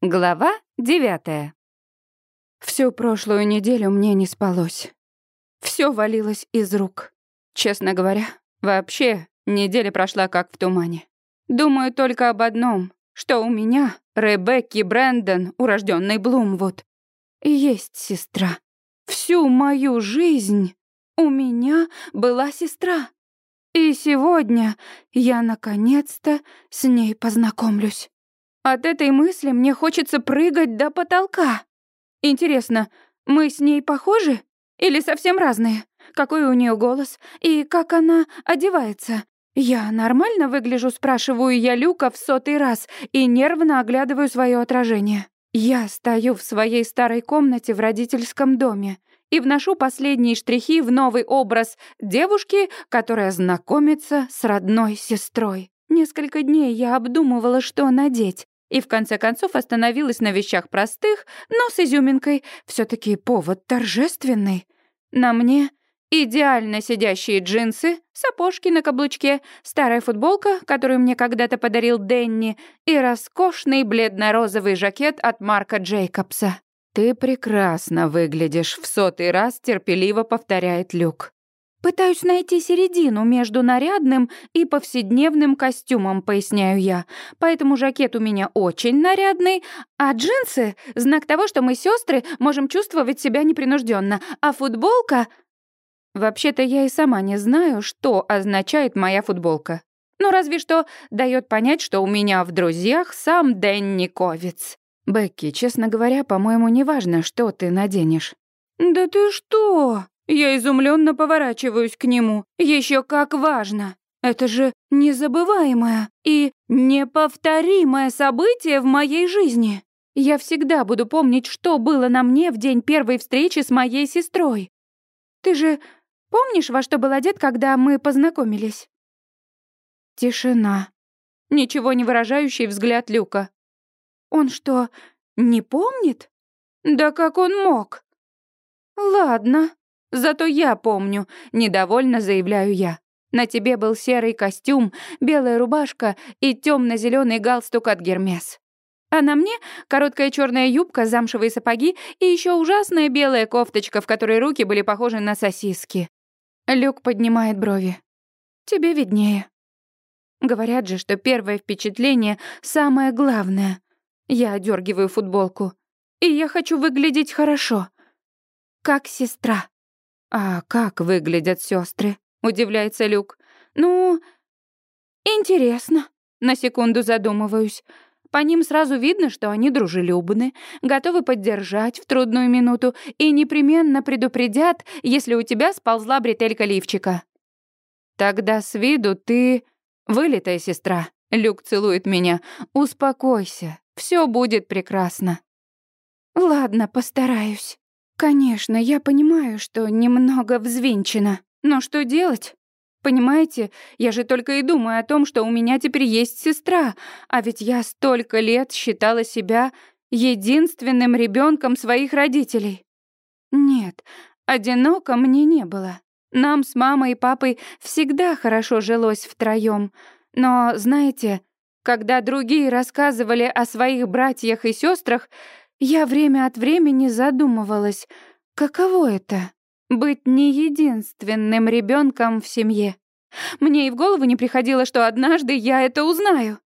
Глава девятая. Всю прошлую неделю мне не спалось. Все валилось из рук. Честно говоря, вообще неделя прошла как в тумане. Думаю только об одном, что у меня, Ребекки Брэндон, урожденный Блумвуд, есть сестра. Всю мою жизнь у меня была сестра. И сегодня я наконец-то с ней познакомлюсь. От этой мысли мне хочется прыгать до потолка. Интересно, мы с ней похожи или совсем разные? Какой у нее голос и как она одевается? Я нормально выгляжу, спрашиваю я Люка в сотый раз и нервно оглядываю свое отражение. Я стою в своей старой комнате в родительском доме и вношу последние штрихи в новый образ девушки, которая знакомится с родной сестрой. Несколько дней я обдумывала, что надеть, и в конце концов остановилась на вещах простых, но с изюминкой. все таки повод торжественный. На мне идеально сидящие джинсы, сапожки на каблучке, старая футболка, которую мне когда-то подарил Денни, и роскошный бледно-розовый жакет от Марка Джейкобса. «Ты прекрасно выглядишь», — в сотый раз терпеливо повторяет Люк. «Пытаюсь найти середину между нарядным и повседневным костюмом», — поясняю я. «Поэтому жакет у меня очень нарядный, а джинсы — знак того, что мы сестры можем чувствовать себя непринужденно, а футболка...» Вообще-то я и сама не знаю, что означает моя футболка. Ну, разве что дает понять, что у меня в друзьях сам Дэнни Ковиц. «Бекки, честно говоря, по-моему, неважно, что ты наденешь». «Да ты что?» Я изумленно поворачиваюсь к нему. Еще как важно. Это же незабываемое и неповторимое событие в моей жизни. Я всегда буду помнить, что было на мне в день первой встречи с моей сестрой. Ты же помнишь, во что был одет, когда мы познакомились? Тишина. Ничего не выражающий взгляд Люка. Он что, не помнит? Да как он мог? Ладно, зато я помню, недовольно заявляю я. На тебе был серый костюм, белая рубашка и темно зеленый галстук от Гермес. А на мне короткая черная юбка, замшевые сапоги и еще ужасная белая кофточка, в которой руки были похожи на сосиски. Люк поднимает брови. Тебе виднее. Говорят же, что первое впечатление самое главное. Я одергиваю футболку. И я хочу выглядеть хорошо. Как сестра. А как выглядят сестры? Удивляется Люк. Ну, интересно. На секунду задумываюсь. По ним сразу видно, что они дружелюбны, готовы поддержать в трудную минуту и непременно предупредят, если у тебя сползла бретелька лифчика. Тогда с виду ты вылитая сестра. Люк целует меня. Успокойся. Все будет прекрасно. Ладно, постараюсь. Конечно, я понимаю, что немного взвинчена. Но что делать? Понимаете, я же только и думаю о том, что у меня теперь есть сестра, а ведь я столько лет считала себя единственным ребенком своих родителей. Нет, одиноко мне не было. Нам с мамой и папой всегда хорошо жилось втроём. Но, знаете, когда другие рассказывали о своих братьях и сестрах, я время от времени задумывалась, каково это — быть не единственным ребенком в семье. Мне и в голову не приходило, что однажды я это узнаю.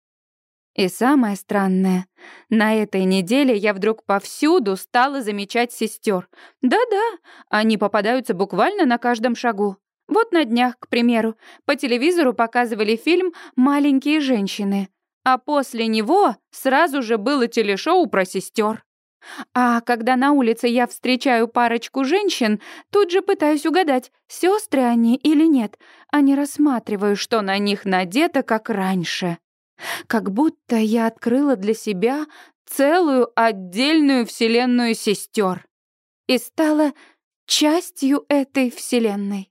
И самое странное, на этой неделе я вдруг повсюду стала замечать сестер. Да-да, они попадаются буквально на каждом шагу. Вот на днях, к примеру, по телевизору показывали фильм «Маленькие женщины», а после него сразу же было телешоу про сестер. А когда на улице я встречаю парочку женщин, тут же пытаюсь угадать, сестры они или нет, а не рассматриваю, что на них надето, как раньше. Как будто я открыла для себя целую отдельную вселенную сестер и стала частью этой вселенной.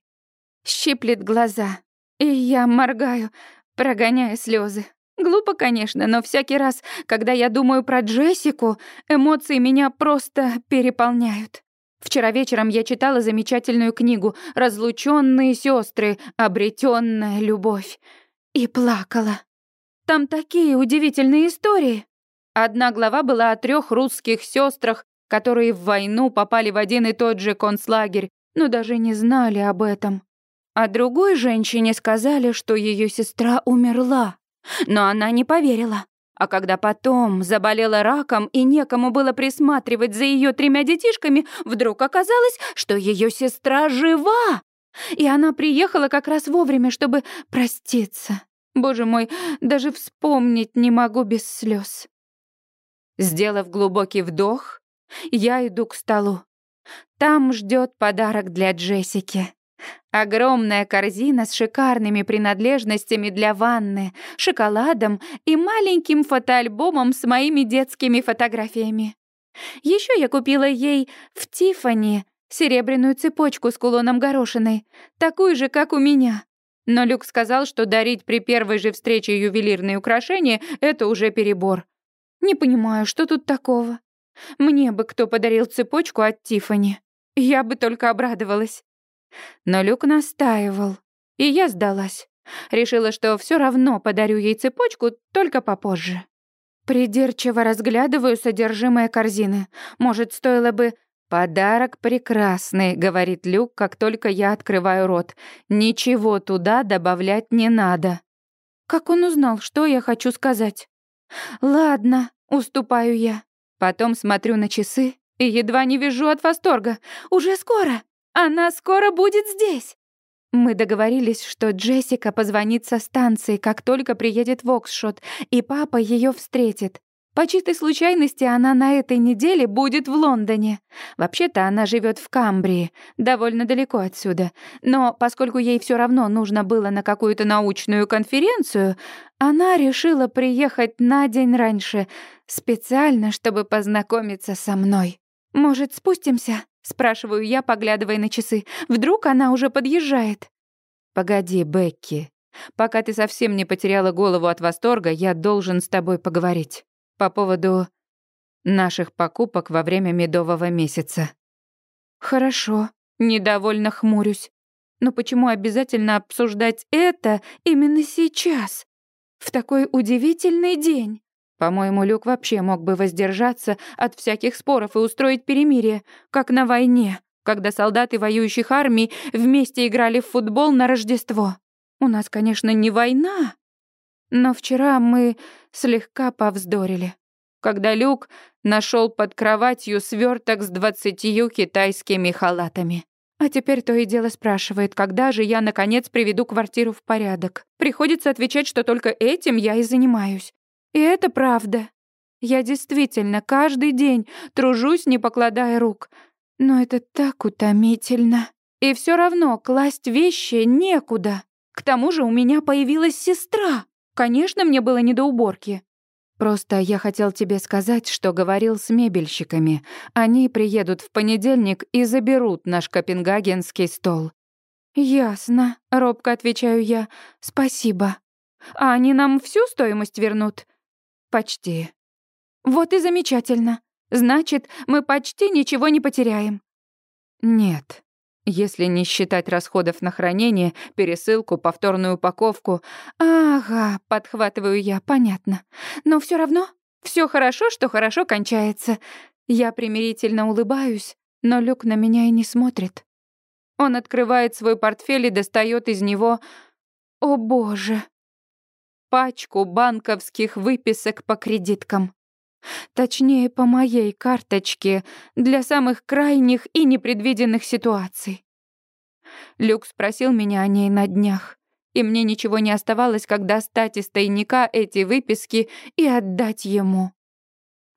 Щиплет глаза, и я моргаю, прогоняя слезы. Глупо, конечно, но всякий раз, когда я думаю про Джессику, эмоции меня просто переполняют. Вчера вечером я читала замечательную книгу «Разлученные сестры. Обретенная любовь» и плакала. Там такие удивительные истории. Одна глава была о трех русских сестрах, которые в войну попали в один и тот же концлагерь, но даже не знали об этом. А другой женщине сказали, что ее сестра умерла, но она не поверила. А когда потом заболела раком и некому было присматривать за ее тремя детишками, вдруг оказалось, что ее сестра жива. И она приехала как раз вовремя, чтобы проститься. Боже мой, даже вспомнить не могу без слез. Сделав глубокий вдох, я иду к столу. Там ждет подарок для Джессики. Огромная корзина с шикарными принадлежностями для ванны, шоколадом и маленьким фотоальбомом с моими детскими фотографиями. Еще я купила ей в Тифани серебряную цепочку с кулоном горошиной, такую же, как у меня. Но Люк сказал, что дарить при первой же встрече ювелирные украшения — это уже перебор. Не понимаю, что тут такого. Мне бы кто подарил цепочку от Тифани. Я бы только обрадовалась. Но Люк настаивал, и я сдалась. Решила, что все равно подарю ей цепочку, только попозже. Придирчиво разглядываю содержимое корзины. Может, стоило бы... «Подарок прекрасный», — говорит Люк, как только я открываю рот. «Ничего туда добавлять не надо». Как он узнал, что я хочу сказать? «Ладно», — уступаю я. Потом смотрю на часы и едва не вижу от восторга. «Уже скоро!» Она скоро будет здесь. Мы договорились, что Джессика позвонит со станции, как только приедет в Оксшот, и папа ее встретит. По чистой случайности она на этой неделе будет в Лондоне. Вообще-то она живет в Камбрии, довольно далеко отсюда. Но поскольку ей все равно нужно было на какую-то научную конференцию, она решила приехать на день раньше, специально, чтобы познакомиться со мной. «Может, спустимся?» Спрашиваю я, поглядывая на часы. Вдруг она уже подъезжает? Погоди, Бекки. Пока ты совсем не потеряла голову от восторга, я должен с тобой поговорить. По поводу наших покупок во время медового месяца. Хорошо. Недовольно хмурюсь. Но почему обязательно обсуждать это именно сейчас? В такой удивительный день. По-моему, Люк вообще мог бы воздержаться от всяких споров и устроить перемирие, как на войне, когда солдаты воюющих армий вместе играли в футбол на Рождество. У нас, конечно, не война, но вчера мы слегка повздорили, когда Люк нашел под кроватью сверток с двадцатью китайскими халатами. А теперь то и дело спрашивает, когда же я, наконец, приведу квартиру в порядок. Приходится отвечать, что только этим я и занимаюсь. И это правда. Я действительно каждый день тружусь, не покладая рук. Но это так утомительно. И все равно класть вещи некуда. К тому же у меня появилась сестра. Конечно, мне было не до уборки. Просто я хотел тебе сказать, что говорил с мебельщиками. Они приедут в понедельник и заберут наш копенгагенский стол. Ясно, робко отвечаю я. Спасибо. А они нам всю стоимость вернут? Почти. Вот и замечательно. Значит, мы почти ничего не потеряем. Нет. Если не считать расходов на хранение, пересылку, повторную упаковку. Ага, подхватываю я, понятно. Но все равно все хорошо, что хорошо кончается. Я примирительно улыбаюсь, но Люк на меня и не смотрит. Он открывает свой портфель и достает из него... О боже! Пачку банковских выписок по кредиткам. Точнее, по моей карточке для самых крайних и непредвиденных ситуаций. Люк спросил меня о ней на днях, и мне ничего не оставалось, как достать из тайника эти выписки и отдать ему.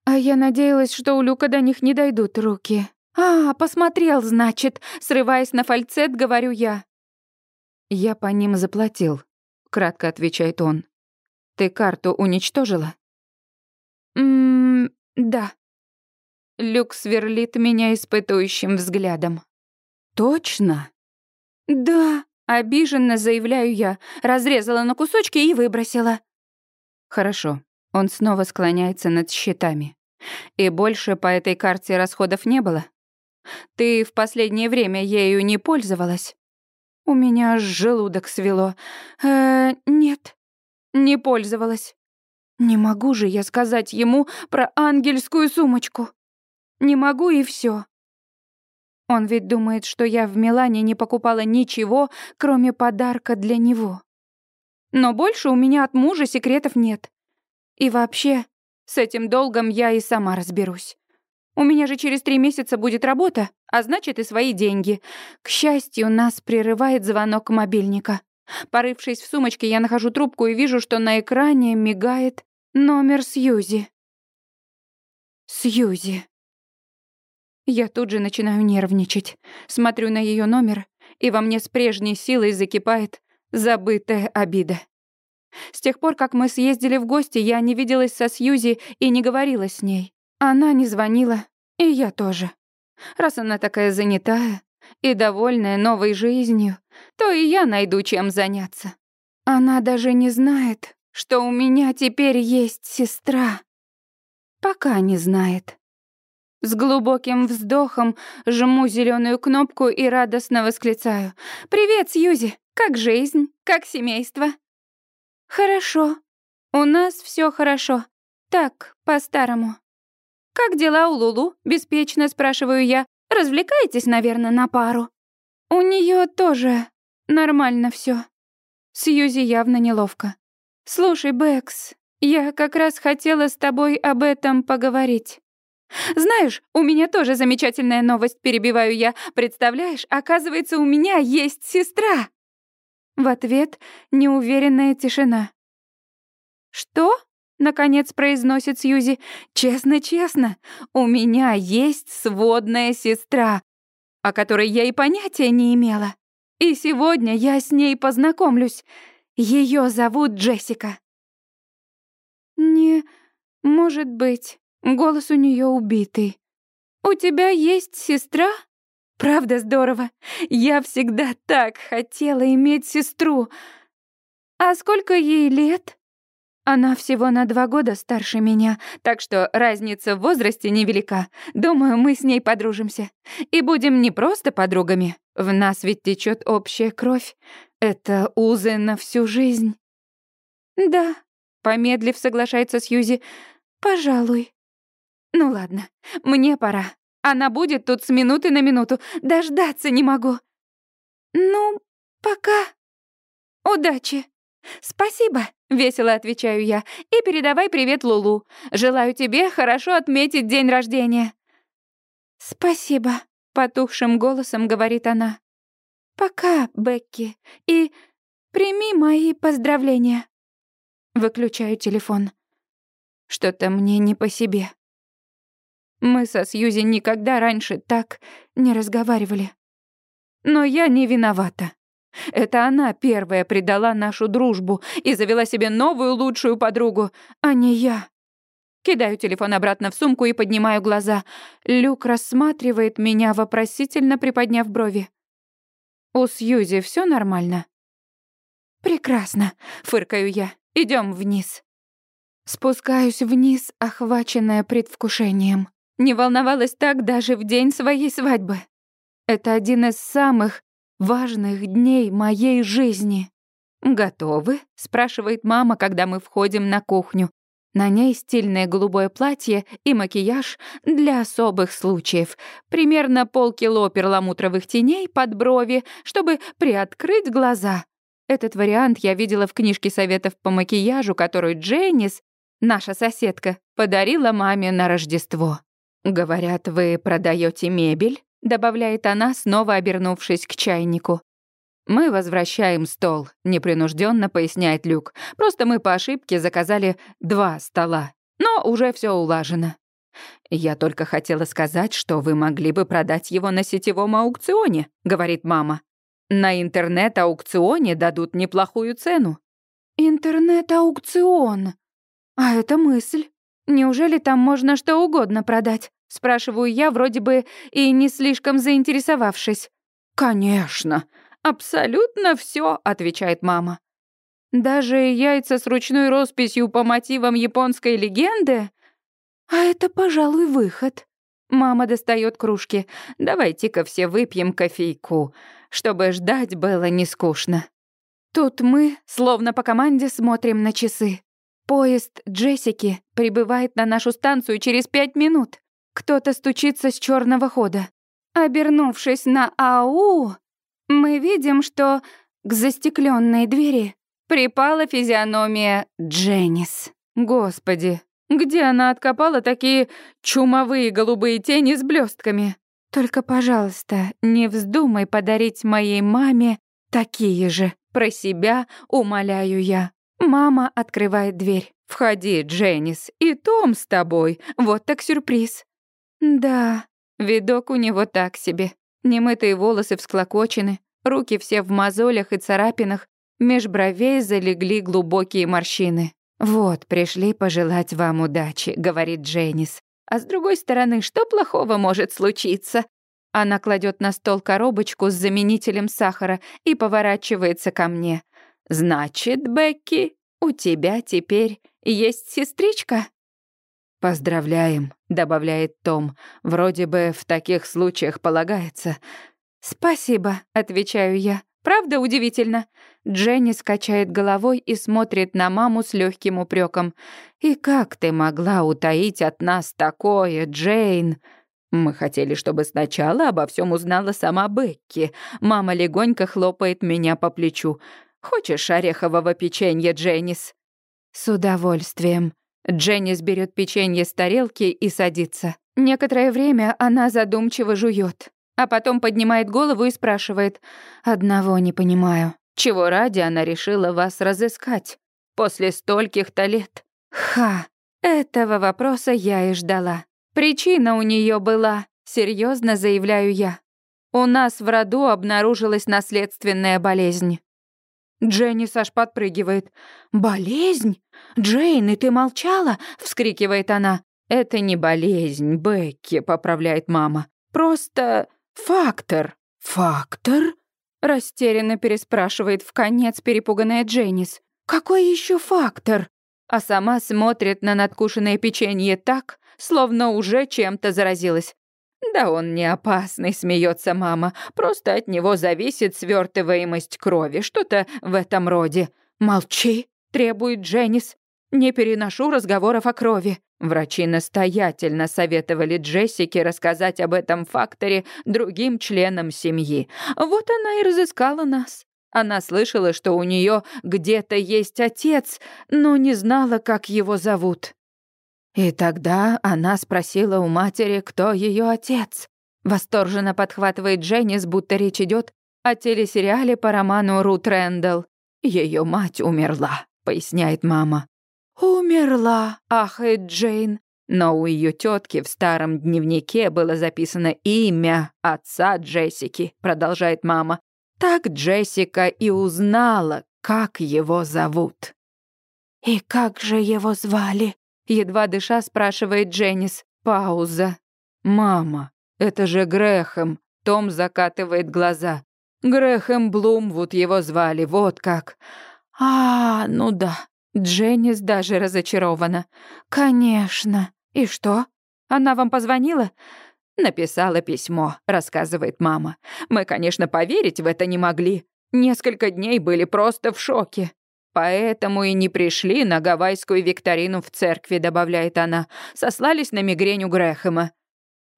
А я надеялась, что у Люка до них не дойдут руки. «А, посмотрел, значит», — срываясь на фальцет, говорю я. «Я по ним заплатил», — кратко отвечает он. Ты карту уничтожила? Ммм, да. Люк сверлит меня испытующим взглядом. Точно? Да, обиженно заявляю я, разрезала на кусочки и выбросила. Хорошо. Он снова склоняется над счетами. И больше по этой карте расходов не было? Ты в последнее время ею не пользовалась? У меня желудок свело. Э, нет. Не пользовалась. Не могу же я сказать ему про ангельскую сумочку. Не могу и все. Он ведь думает, что я в Милане не покупала ничего, кроме подарка для него. Но больше у меня от мужа секретов нет. И вообще, с этим долгом я и сама разберусь. У меня же через три месяца будет работа, а значит и свои деньги. К счастью, нас прерывает звонок мобильника. Порывшись в сумочке, я нахожу трубку и вижу, что на экране мигает номер Сьюзи. Сьюзи. Я тут же начинаю нервничать. Смотрю на ее номер, и во мне с прежней силой закипает забытая обида. С тех пор, как мы съездили в гости, я не виделась со Сьюзи и не говорила с ней. Она не звонила, и я тоже. Раз она такая занятая и довольная новой жизнью, то и я найду чем заняться. Она даже не знает, что у меня теперь есть сестра. Пока не знает. С глубоким вздохом жму зеленую кнопку и радостно восклицаю. «Привет, Сьюзи! Как жизнь? Как семейство?» «Хорошо. У нас все хорошо. Так, по-старому». «Как дела у Лулу?» — беспечно спрашиваю я. «Развлекаетесь, наверное, на пару?» «У нее тоже нормально все. Сьюзи явно неловко. «Слушай, Бэкс, я как раз хотела с тобой об этом поговорить». «Знаешь, у меня тоже замечательная новость, перебиваю я. Представляешь, оказывается, у меня есть сестра!» В ответ неуверенная тишина. «Что?» — наконец произносит Сьюзи. «Честно-честно, у меня есть сводная сестра, о которой я и понятия не имела. И сегодня я с ней познакомлюсь. Ее зовут Джессика». «Не может быть». Голос у нее убитый. «У тебя есть сестра?» «Правда здорово. Я всегда так хотела иметь сестру. А сколько ей лет?» Она всего на два года старше меня, так что разница в возрасте невелика. Думаю, мы с ней подружимся. И будем не просто подругами. В нас ведь течет общая кровь. Это узы на всю жизнь. Да, помедлив соглашается Сьюзи. Пожалуй. Ну ладно, мне пора. Она будет тут с минуты на минуту. Дождаться не могу. Ну, пока. Удачи. Спасибо, весело отвечаю я. И передавай привет Лулу. Желаю тебе хорошо отметить день рождения. Спасибо, потухшим голосом говорит она. Пока, Бекки. И прими мои поздравления. Выключаю телефон. Что-то мне не по себе. Мы со Сьюзи никогда раньше так не разговаривали. Но я не виновата. Это она первая предала нашу дружбу и завела себе новую лучшую подругу, а не я. Кидаю телефон обратно в сумку и поднимаю глаза. Люк рассматривает меня, вопросительно приподняв брови. «У Сьюзи все нормально?» «Прекрасно», — фыркаю я. Идем вниз». Спускаюсь вниз, охваченная предвкушением. Не волновалась так даже в день своей свадьбы. Это один из самых важных дней моей жизни. «Готовы?» — спрашивает мама, когда мы входим на кухню. На ней стильное голубое платье и макияж для особых случаев. Примерно полкило перламутровых теней под брови, чтобы приоткрыть глаза. Этот вариант я видела в книжке советов по макияжу, которую Дженнис, наша соседка, подарила маме на Рождество. «Говорят, вы продаете мебель?» — добавляет она, снова обернувшись к чайнику. «Мы возвращаем стол», — непринужденно поясняет Люк. «Просто мы по ошибке заказали два стола, но уже все улажено». «Я только хотела сказать, что вы могли бы продать его на сетевом аукционе», — говорит мама. «На интернет-аукционе дадут неплохую цену». «Интернет-аукцион? А это мысль. Неужели там можно что угодно продать?» Спрашиваю я, вроде бы и не слишком заинтересовавшись. «Конечно, абсолютно все, отвечает мама. «Даже яйца с ручной росписью по мотивам японской легенды? А это, пожалуй, выход». Мама достает кружки. «Давайте-ка все выпьем кофейку, чтобы ждать было не скучно». Тут мы, словно по команде, смотрим на часы. Поезд Джессики прибывает на нашу станцию через пять минут. Кто-то стучится с черного хода. Обернувшись на АУ, мы видим, что к застекленной двери припала физиономия Дженнис. Господи, где она откопала такие чумовые голубые тени с блестками? Только, пожалуйста, не вздумай подарить моей маме такие же. Про себя умоляю я. Мама открывает дверь. «Входи, Дженнис, и Том с тобой. Вот так сюрприз». Да, видок у него так себе. Немытые волосы всклокочены, руки все в мозолях и царапинах, меж бровей залегли глубокие морщины. «Вот, пришли пожелать вам удачи», — говорит Дженнис. «А с другой стороны, что плохого может случиться?» Она кладет на стол коробочку с заменителем сахара и поворачивается ко мне. «Значит, Бекки, у тебя теперь есть сестричка?» «Поздравляем», — добавляет Том. «Вроде бы в таких случаях полагается». «Спасибо», — отвечаю я. «Правда удивительно?» Дженни скачает головой и смотрит на маму с легким упреком. «И как ты могла утаить от нас такое, Джейн?» Мы хотели, чтобы сначала обо всем узнала сама Бекки. Мама легонько хлопает меня по плечу. Хочешь орехового печенья, Дженнис?» «С удовольствием». Дженнис берет печенье с тарелки и садится. Некоторое время она задумчиво жует, а потом поднимает голову и спрашивает. «Одного не понимаю. Чего ради она решила вас разыскать? После стольких-то лет?» «Ха, этого вопроса я и ждала. Причина у нее была, серьезно заявляю я. У нас в роду обнаружилась наследственная болезнь. Дженни аж подпрыгивает. «Болезнь? Джейн, и ты молчала?» — вскрикивает она. «Это не болезнь, Бекки», — поправляет мама. «Просто фактор». «Фактор?» — растерянно переспрашивает в конец перепуганная Дженнис. «Какой еще фактор?» А сама смотрит на надкушенное печенье так, словно уже чем-то заразилась. «Да он не опасный», — смеется мама. «Просто от него зависит свертываемость крови, что-то в этом роде». «Молчи», — требует Дженнис. «Не переношу разговоров о крови». Врачи настоятельно советовали Джессике рассказать об этом факторе другим членам семьи. Вот она и разыскала нас. Она слышала, что у нее где-то есть отец, но не знала, как его зовут. И тогда она спросила у матери, кто ее отец. Восторженно подхватывает Дженнис, будто речь идет о телесериале по роману Рут Рэндалл. Ее мать умерла, поясняет мама. Умерла, ахает Джейн. Но у ее тетки в старом дневнике было записано имя отца Джессики, продолжает мама. Так Джессика и узнала, как его зовут. «И как же его звали?» Едва дыша, спрашивает Дженнис. Пауза. «Мама, это же Грэхэм!» Том закатывает глаза. Грэхэм Блумвуд его звали, вот как. «А, ну да». Дженнис даже разочарована. «Конечно. И что? Она вам позвонила?» «Написала письмо», — рассказывает мама. «Мы, конечно, поверить в это не могли. Несколько дней были просто в шоке. Поэтому и не пришли на гавайскую викторину в церкви, добавляет она. Сослались на мигрень у Грэхэма.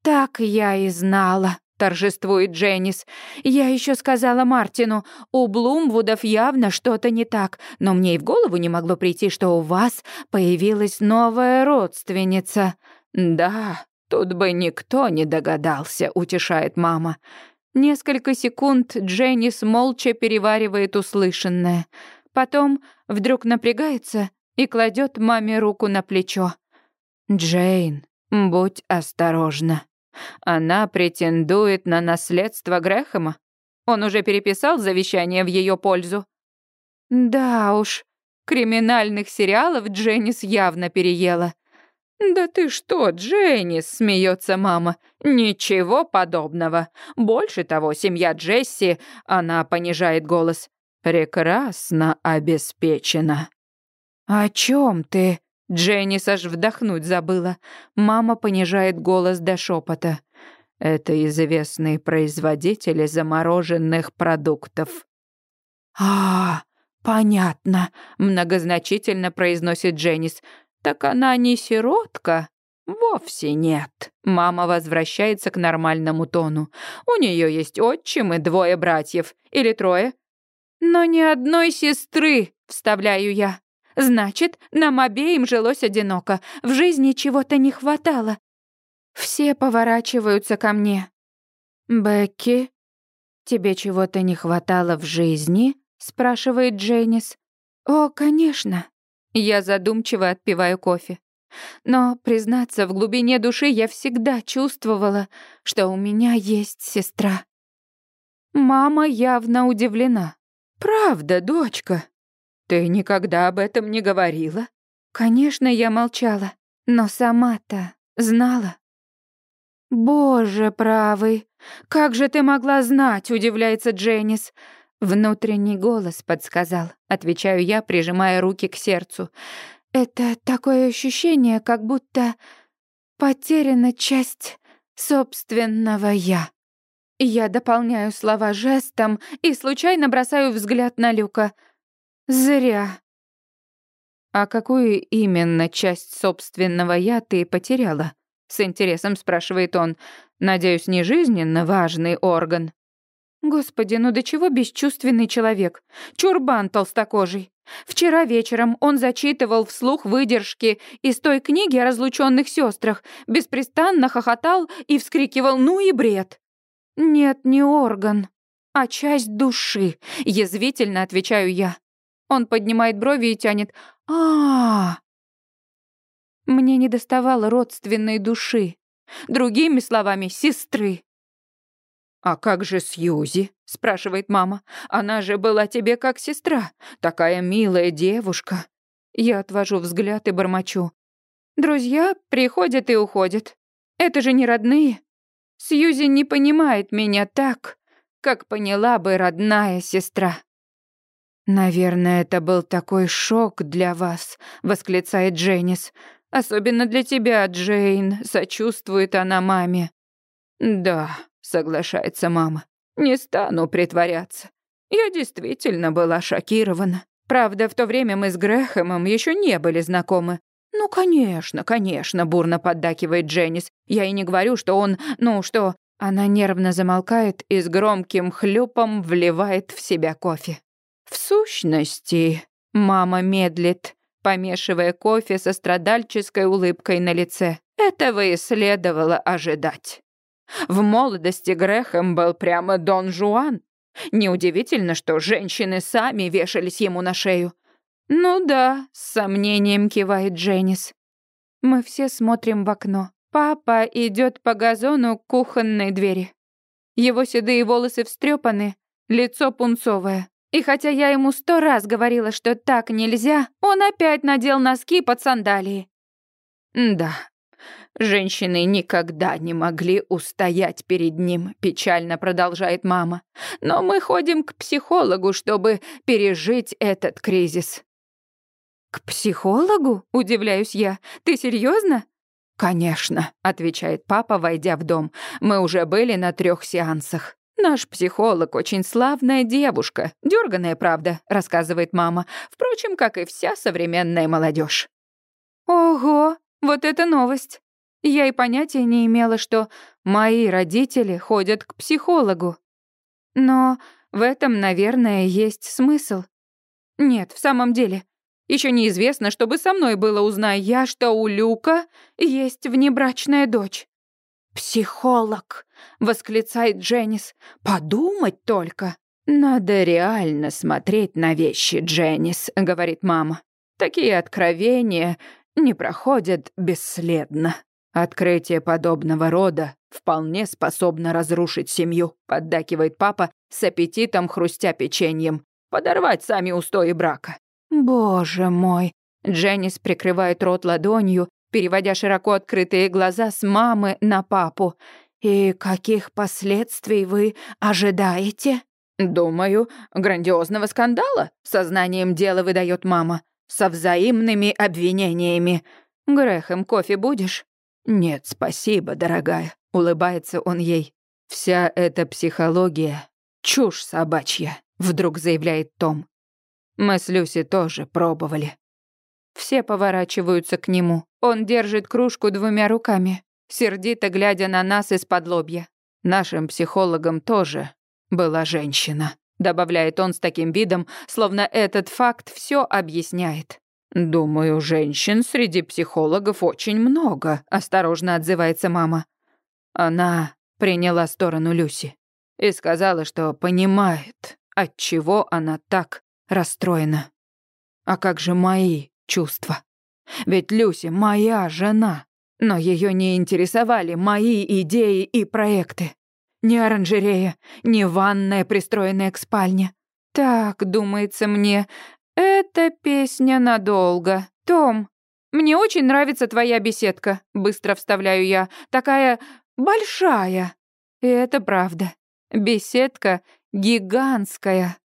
Так я и знала, торжествует Дженнис. Я еще сказала Мартину, у Блумвудов явно что-то не так, но мне и в голову не могло прийти, что у вас появилась новая родственница. Да, тут бы никто не догадался, утешает мама. Несколько секунд Дженнис молча переваривает услышанное. Потом вдруг напрягается и кладет маме руку на плечо. «Джейн, будь осторожна. Она претендует на наследство Грэхэма. Он уже переписал завещание в ее пользу». «Да уж, криминальных сериалов Дженнис явно переела». «Да ты что, Дженнис?» — смеется мама. «Ничего подобного. Больше того, семья Джесси...» — она понижает голос. «Прекрасно обеспечена». «О чем ты?» Дженнис аж вдохнуть забыла. Мама понижает голос до шепота. «Это известные производители замороженных продуктов». «А, «Понятно», — многозначительно произносит Дженнис. «Так она не сиротка?» «Вовсе нет». Мама возвращается к нормальному тону. «У нее есть отчим и двое братьев. Или трое?» «Но ни одной сестры», — вставляю я. «Значит, нам обеим жилось одиноко. В жизни чего-то не хватало». Все поворачиваются ко мне. «Бекки, тебе чего-то не хватало в жизни?» — спрашивает Дженнис. «О, конечно». Я задумчиво отпиваю кофе. Но, признаться, в глубине души я всегда чувствовала, что у меня есть сестра. Мама явно удивлена. «Правда, дочка? Ты никогда об этом не говорила?» Конечно, я молчала, но сама-то знала. «Боже правый, как же ты могла знать?» — удивляется Дженнис. Внутренний голос подсказал, отвечаю я, прижимая руки к сердцу. Это такое ощущение, как будто потеряна часть собственного «я». Я дополняю слова жестом и случайно бросаю взгляд на Люка. Зря. «А какую именно часть собственного «я» ты потеряла?» — с интересом спрашивает он. «Надеюсь, не жизненно важный орган?» Господи, ну до чего бесчувственный человек. Чурбан толстокожий. Вчера вечером он зачитывал вслух выдержки из той книги о разлученных сестрах, беспрестанно хохотал и вскрикивал «Ну и бред!» «Нет, не орган, а часть души», — язвительно отвечаю я. Он поднимает брови и тянет а, -а, -а. Мне не доставало родственной души. Другими словами, сестры. «А как же Сьюзи?» — спрашивает мама. «Она же была тебе как сестра, такая милая девушка». Я отвожу взгляд и бормочу. «Друзья приходят и уходят. Это же не родные. Сьюзи не понимает меня так, как поняла бы родная сестра». «Наверное, это был такой шок для вас», — восклицает Дженнис. «Особенно для тебя, Джейн», — сочувствует она маме. «Да», соглашается мама. Не стану притворяться. Я действительно была шокирована. Правда, в то время мы с Грэхэмом еще не были знакомы. «Ну, конечно, конечно», — бурно поддакивает Дженнис. «Я и не говорю, что он... Ну, что...» Она нервно замолкает и с громким хлюпом вливает в себя кофе. «В сущности...» — мама медлит, помешивая кофе со страдальческой улыбкой на лице. «Этого и следовало ожидать». В молодости Грехом был прямо Дон Жуан. Неудивительно, что женщины сами вешались ему на шею. «Ну да», — с сомнением кивает Дженнис. Мы все смотрим в окно. Папа идет по газону к кухонной двери. Его седые волосы встрепаны, лицо пунцовое. И хотя я ему сто раз говорила, что так нельзя, он опять надел носки под сандалии. Да, Женщины никогда не могли устоять перед ним, печально продолжает мама. Но мы ходим к психологу, чтобы пережить этот кризис. К психологу? Удивляюсь я. Ты серьезно? Конечно, отвечает папа, войдя в дом. Мы уже были на трех сеансах. Наш психолог очень славная девушка, дерганая, правда, рассказывает мама. Впрочем, как и вся современная молодежь. Ого, вот это новость. Я и понятия не имела, что мои родители ходят к психологу. Но в этом, наверное, есть смысл. Нет, в самом деле. Еще неизвестно, что бы со мной было, узнай я, что у Люка есть внебрачная дочь. «Психолог!» — восклицает Дженнис. «Подумать только!» «Надо реально смотреть на вещи, Дженнис», — говорит мама. «Такие откровения не проходят бесследно». Открытие подобного рода вполне способно разрушить семью, поддакивает папа с аппетитом хрустя печеньем. Подорвать сами устои брака. Боже мой. Дженнис прикрывает рот ладонью, переводя широко открытые глаза с мамы на папу. «И каких последствий вы ожидаете?» «Думаю, грандиозного скандала», — сознанием дела выдает мама. «Со взаимными обвинениями. Грехом кофе будешь?» «Нет, спасибо, дорогая», — улыбается он ей. «Вся эта психология — чушь собачья», — вдруг заявляет Том. Мы с Люси тоже пробовали». Все поворачиваются к нему. Он держит кружку двумя руками, сердито глядя на нас из-под лобья. Нашим психологом тоже была женщина, добавляет он с таким видом, словно этот факт все объясняет. «Думаю, женщин среди психологов очень много», — осторожно отзывается мама. Она приняла сторону Люси и сказала, что понимает, от чего она так расстроена. А как же мои чувства? Ведь Люси моя жена, но ее не интересовали мои идеи и проекты. Ни оранжерея, ни ванная, пристроенная к спальне. Так, думается мне, эта песня надолго. Том, мне очень нравится твоя беседка, быстро вставляю я. Такая большая. И это правда. Беседка гигантская.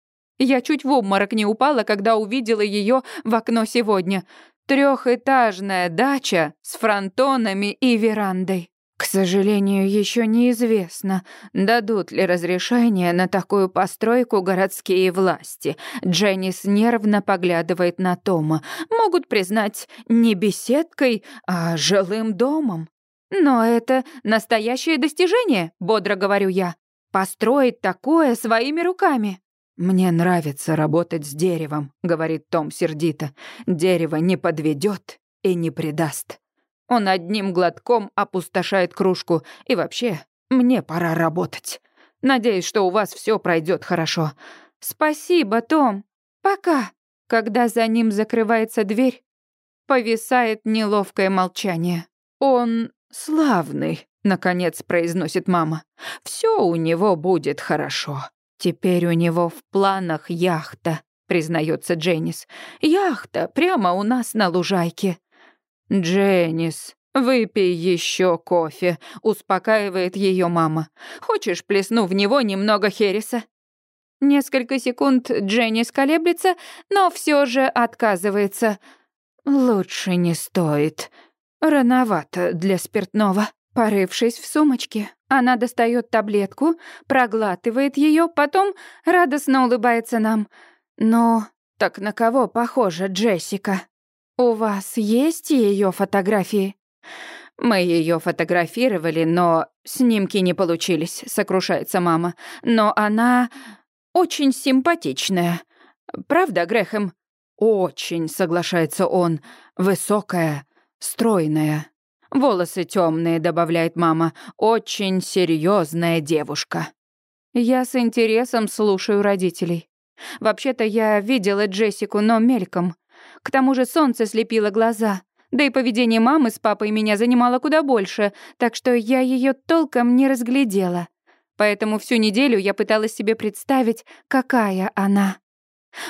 Я чуть в обморок не упала, когда увидела ее в окно сегодня. Трехэтажная дача с фронтонами и верандой. К сожалению, еще неизвестно, дадут ли разрешение на такую постройку городские власти. Дженнис нервно поглядывает на Тома. Могут признать не беседкой, а жилым домом. Но это настоящее достижение, бодро говорю я. Построить такое своими руками. «Мне нравится работать с деревом», — говорит Том сердито. «Дерево не подведет и не предаст». Он одним глотком опустошает кружку. И вообще, мне пора работать. Надеюсь, что у вас все пройдет хорошо. Спасибо, Том. Пока. Когда за ним закрывается дверь, повисает неловкое молчание. Он славный, наконец произносит мама. Все у него будет хорошо. Теперь у него в планах яхта, признается Дженнис. Яхта прямо у нас на лужайке. Дженнис, выпей еще кофе, успокаивает ее мама. Хочешь, плесну в него немного хереса? Несколько секунд Дженнис колеблется, но все же отказывается. Лучше не стоит. Рановато для спиртного. Порывшись в сумочке, она достает таблетку, проглатывает ее, потом радостно улыбается нам. «Ну, так на кого похожа Джессика? У вас есть ее фотографии?» «Мы ее фотографировали, но снимки не получились», — сокрушается мама. «Но она очень симпатичная. Правда, Грэхэм?» «Очень», — соглашается он. «Высокая, стройная». Волосы темные, добавляет мама. Очень серьезная девушка. Я с интересом слушаю родителей. Вообще-то я видела Джессику, но мельком. К тому же солнце слепило глаза. Да и поведение мамы с папой меня занимало куда больше, так что я ее толком не разглядела. Поэтому всю неделю я пыталась себе представить, какая она.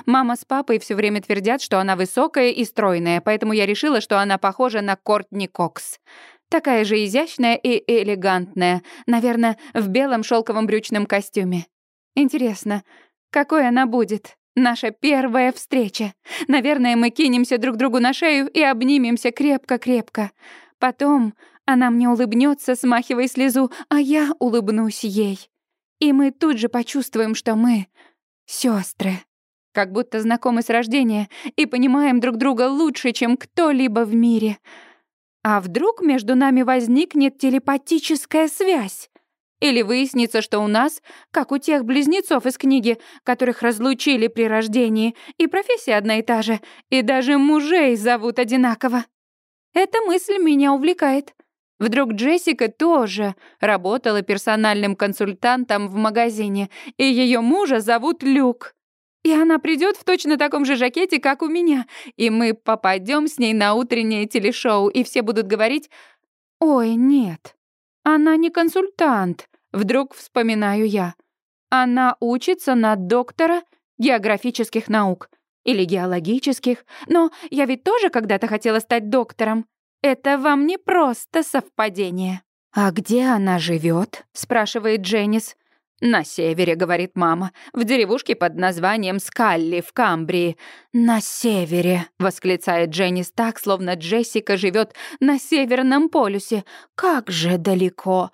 Мама с папой все время твердят, что она высокая и стройная, поэтому я решила, что она похожа на Кортни Кокс. Такая же изящная и элегантная, наверное, в белом шелковом брючном костюме. Интересно, какой она будет? Наша первая встреча. Наверное, мы кинемся друг другу на шею и обнимемся крепко-крепко. Потом она мне улыбнется, смахивая слезу, а я улыбнусь ей. И мы тут же почувствуем, что мы сестры как будто знакомы с рождения и понимаем друг друга лучше, чем кто-либо в мире. А вдруг между нами возникнет телепатическая связь? Или выяснится, что у нас, как у тех близнецов из книги, которых разлучили при рождении, и профессия одна и та же, и даже мужей зовут одинаково. Эта мысль меня увлекает. Вдруг Джессика тоже работала персональным консультантом в магазине, и ее мужа зовут Люк. И она придет в точно таком же жакете, как у меня, и мы попадем с ней на утреннее телешоу, и все будут говорить «Ой, нет, она не консультант», вдруг вспоминаю я. Она учится на доктора географических наук или геологических, но я ведь тоже когда-то хотела стать доктором. Это вам не просто совпадение. «А где она живет? спрашивает Дженнис. «На севере», — говорит мама, — «в деревушке под названием Скалли в Камбрии». «На севере», — восклицает Дженнис так, словно Джессика живет на Северном полюсе. «Как же далеко!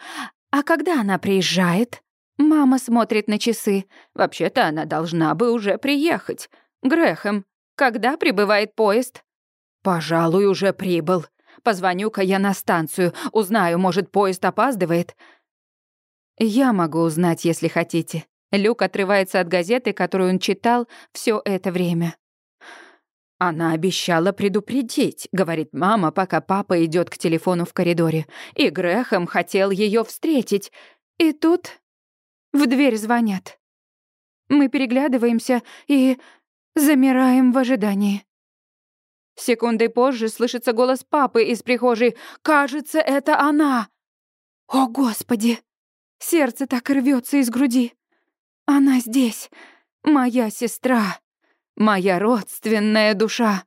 А когда она приезжает?» Мама смотрит на часы. «Вообще-то она должна бы уже приехать». Грэхэм, когда прибывает поезд?» «Пожалуй, уже прибыл. Позвоню-ка я на станцию, узнаю, может, поезд опаздывает». «Я могу узнать, если хотите». Люк отрывается от газеты, которую он читал все это время. «Она обещала предупредить», — говорит мама, пока папа идет к телефону в коридоре. И Грэхэм хотел ее встретить. И тут в дверь звонят. Мы переглядываемся и замираем в ожидании. Секундой позже слышится голос папы из прихожей. «Кажется, это она!» «О, Господи!» Сердце так рвется из груди. «Она здесь, моя сестра, моя родственная душа.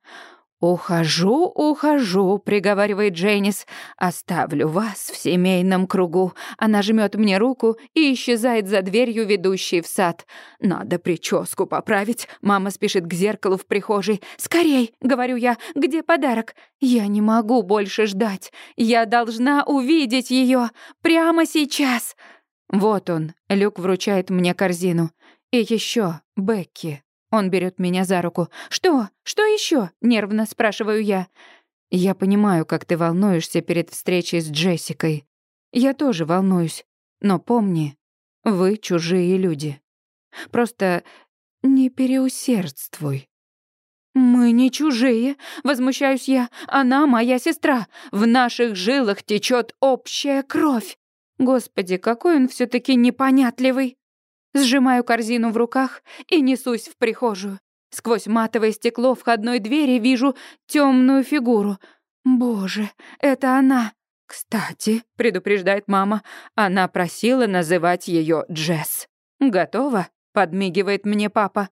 «Ухожу, ухожу», — приговаривает Дженнис. «Оставлю вас в семейном кругу». Она жмет мне руку и исчезает за дверью, ведущей в сад. «Надо прическу поправить». Мама спешит к зеркалу в прихожей. «Скорей», — говорю я, — «где подарок?» «Я не могу больше ждать. Я должна увидеть ее прямо сейчас». Вот он, Люк вручает мне корзину. И еще Бекки. Он берет меня за руку. «Что? Что еще? нервно спрашиваю я. «Я понимаю, как ты волнуешься перед встречей с Джессикой. Я тоже волнуюсь. Но помни, вы чужие люди. Просто не переусердствуй». «Мы не чужие», — возмущаюсь я. «Она моя сестра. В наших жилах течет общая кровь». Господи, какой он все таки непонятливый. Сжимаю корзину в руках и несусь в прихожую. Сквозь матовое стекло входной двери вижу темную фигуру. Боже, это она. Кстати, предупреждает мама, она просила называть ее Джесс. Готова? подмигивает мне папа.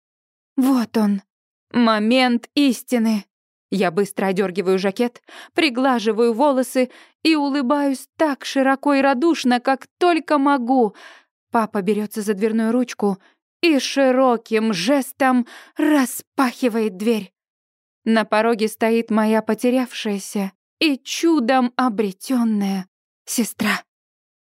Вот он. Момент истины. Я быстро одергиваю жакет, приглаживаю волосы и улыбаюсь так широко и радушно, как только могу. Папа берется за дверную ручку и широким жестом распахивает дверь. На пороге стоит моя потерявшаяся и чудом обретенная сестра.